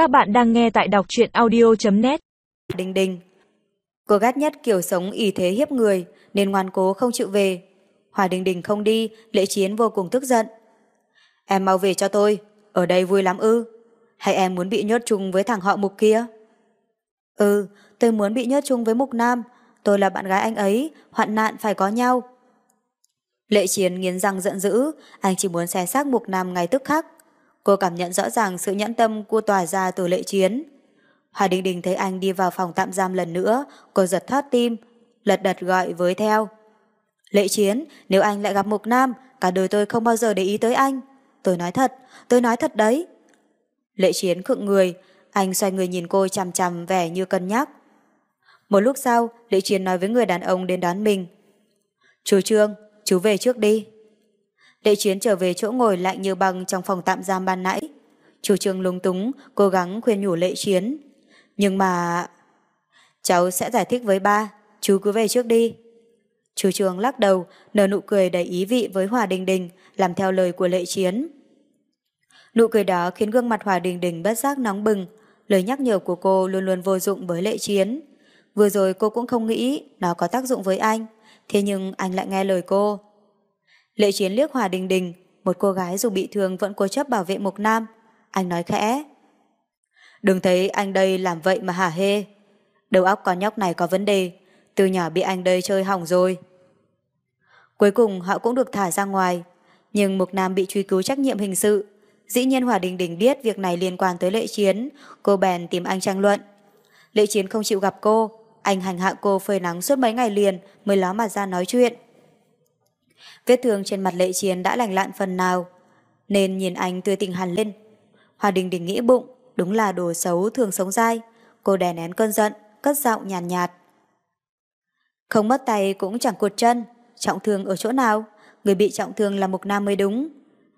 Các bạn đang nghe tại đọc truyện audio.net Đình đình Cô ghét nhất kiểu sống ý thế hiếp người nên ngoan cố không chịu về. Hòa Đình Đình không đi, Lệ Chiến vô cùng tức giận. Em mau về cho tôi, ở đây vui lắm ư. Hay em muốn bị nhốt chung với thằng họ Mục kia? Ừ, tôi muốn bị nhốt chung với Mục Nam. Tôi là bạn gái anh ấy, hoạn nạn phải có nhau. Lệ Chiến nghiến răng giận dữ, anh chỉ muốn xé xác Mục Nam ngay tức khắc. Cô cảm nhận rõ ràng sự nhẫn tâm của tòa ra từ Lệ Chiến. Hà Đình Đình thấy anh đi vào phòng tạm giam lần nữa, cô giật thót tim, lật đật gọi với theo. Lệ Chiến, nếu anh lại gặp Mục Nam, cả đời tôi không bao giờ để ý tới anh. Tôi nói thật, tôi nói thật đấy. Lệ Chiến khựng người, anh xoay người nhìn cô chằm chằm vẻ như cân nhắc. Một lúc sau, Lệ Chiến nói với người đàn ông đến đón mình. Chú Trương, chú về trước đi. Lệ Chiến trở về chỗ ngồi lạnh như băng trong phòng tạm giam ban nãy. Chủ Trương lúng túng, cố gắng khuyên nhủ Lệ Chiến. Nhưng mà... Cháu sẽ giải thích với ba, chú cứ về trước đi. Chủ Trương lắc đầu, nở nụ cười đầy ý vị với Hòa Đình Đình, làm theo lời của Lệ Chiến. Nụ cười đó khiến gương mặt Hòa Đình Đình bất giác nóng bừng, lời nhắc nhở của cô luôn luôn vô dụng với Lệ Chiến. Vừa rồi cô cũng không nghĩ nó có tác dụng với anh, thế nhưng anh lại nghe lời cô. Lệ Chiến liếc Hòa Đình Đình, một cô gái dù bị thương vẫn cố chấp bảo vệ Mục Nam. Anh nói khẽ. Đừng thấy anh đây làm vậy mà hả hê. Đầu óc con nhóc này có vấn đề, từ nhỏ bị anh đây chơi hỏng rồi. Cuối cùng họ cũng được thả ra ngoài, nhưng Mục Nam bị truy cứu trách nhiệm hình sự. Dĩ nhiên Hòa Đình Đình biết việc này liên quan tới Lệ Chiến, cô bèn tìm anh tranh luận. Lệ Chiến không chịu gặp cô, anh hành hạ cô phơi nắng suốt mấy ngày liền mới ló mặt ra nói chuyện. Vết thương trên mặt Lệ Chiến đã lành lặn phần nào, nên nhìn anh tươi tỉnh hẳn lên. Hòa Đình Đình nghĩ bụng, đúng là đồ xấu thường sống dai. Cô đè nén cơn giận, cất giọng nhàn nhạt, nhạt. Không mất tay cũng chẳng cột chân, trọng thương ở chỗ nào? Người bị trọng thương là Mục Nam mới đúng.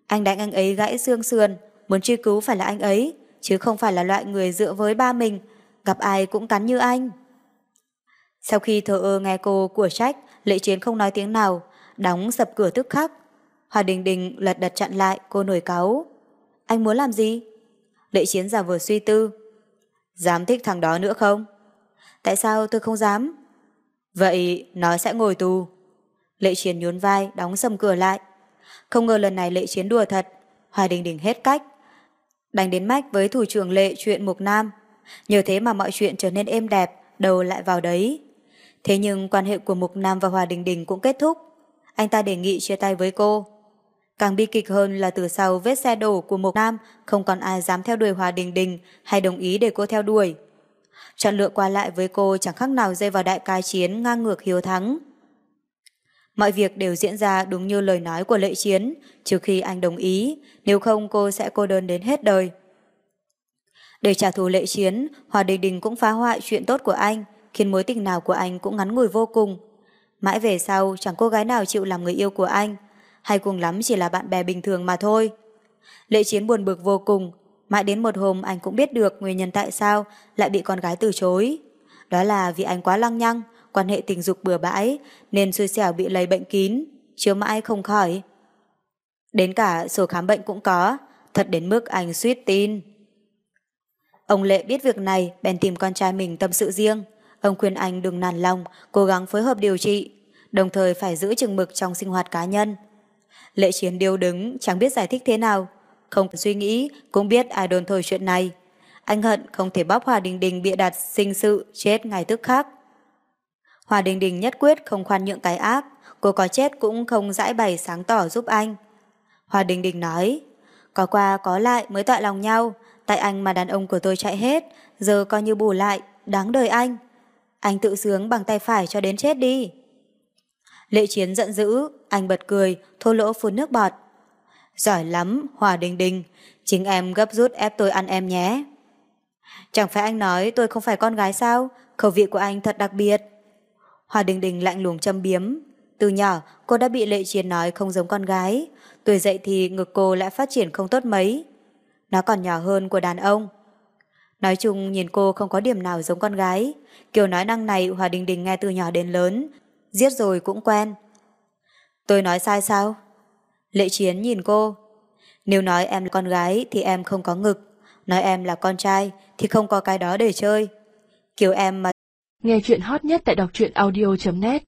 Anh đánh anh ấy gãy xương sườn, muốn truy cứu phải là anh ấy, chứ không phải là loại người dựa với ba mình, gặp ai cũng cắn như anh. Sau khi thờ ơ nghe cô của trách, lệ chiến không nói tiếng nào, đóng sập cửa tức khắc. Hòa Đình Đình lật đật chặn lại, cô nổi cáu. Anh muốn làm gì? Lệ chiến giả vừa suy tư. Dám thích thằng đó nữa không? Tại sao tôi không dám? Vậy nó sẽ ngồi tù. Lệ chiến nhún vai, đóng sầm cửa lại. Không ngờ lần này lệ chiến đùa thật. Hòa Đình Đình hết cách. Đánh đến mách với thủ trưởng lệ chuyện Mục Nam. Nhờ thế mà mọi chuyện trở nên êm đẹp, đầu lại vào đấy. Thế nhưng quan hệ của Mục Nam và Hòa Đình Đình cũng kết thúc. Anh ta đề nghị chia tay với cô. Càng bi kịch hơn là từ sau vết xe đổ của một Nam không còn ai dám theo đuổi Hòa Đình Đình hay đồng ý để cô theo đuổi. Chọn lựa qua lại với cô chẳng khác nào rơi vào đại ca chiến ngang ngược hiếu thắng. Mọi việc đều diễn ra đúng như lời nói của lệ chiến, trừ khi anh đồng ý, nếu không cô sẽ cô đơn đến hết đời. Để trả thù lệ chiến, Hòa Đình Đình cũng phá hoại chuyện tốt của anh, khiến mối tình nào của anh cũng ngắn ngủi vô cùng. Mãi về sau, chẳng cô gái nào chịu làm người yêu của anh, hay cùng lắm chỉ là bạn bè bình thường mà thôi. Lệ chiến buồn bực vô cùng, mãi đến một hôm anh cũng biết được nguyên nhân tại sao lại bị con gái từ chối. Đó là vì anh quá lăng nhăng, quan hệ tình dục bừa bãi, nên xui xẻo bị lây bệnh kín, chiếu mãi không khỏi. Đến cả sổ khám bệnh cũng có, thật đến mức anh suýt tin. Ông Lệ biết việc này, bèn tìm con trai mình tâm sự riêng. Ông khuyên anh đừng nản lòng, cố gắng phối hợp điều trị, đồng thời phải giữ chừng mực trong sinh hoạt cá nhân. Lệ chiến điêu đứng, chẳng biết giải thích thế nào. Không suy nghĩ, cũng biết ai đồn thổi chuyện này. Anh hận không thể bóp Hòa Đình Đình bịa đặt sinh sự chết ngày tức khác. Hòa Đình Đình nhất quyết không khoan nhượng cái ác, cô có chết cũng không giải bày sáng tỏ giúp anh. Hòa Đình Đình nói, có qua có lại mới tọa lòng nhau, tại anh mà đàn ông của tôi chạy hết, giờ coi như bù lại, đáng đời anh. Anh tự sướng bằng tay phải cho đến chết đi. Lệ chiến giận dữ, anh bật cười, thô lỗ phun nước bọt. Giỏi lắm, Hòa Đình Đình, chính em gấp rút ép tôi ăn em nhé. Chẳng phải anh nói tôi không phải con gái sao, khẩu vị của anh thật đặc biệt. Hòa Đình Đình lạnh lùng châm biếm. Từ nhỏ, cô đã bị lệ chiến nói không giống con gái. Tuổi dậy thì ngực cô lại phát triển không tốt mấy. Nó còn nhỏ hơn của đàn ông. Nói chung nhìn cô không có điểm nào giống con gái. Kiểu nói năng này Hòa Đình Đình nghe từ nhỏ đến lớn. Giết rồi cũng quen. Tôi nói sai sao? Lệ Chiến nhìn cô. Nếu nói em là con gái thì em không có ngực. Nói em là con trai thì không có cái đó để chơi. Kiểu em mà Nghe chuyện hot nhất tại đọc truyện audio.net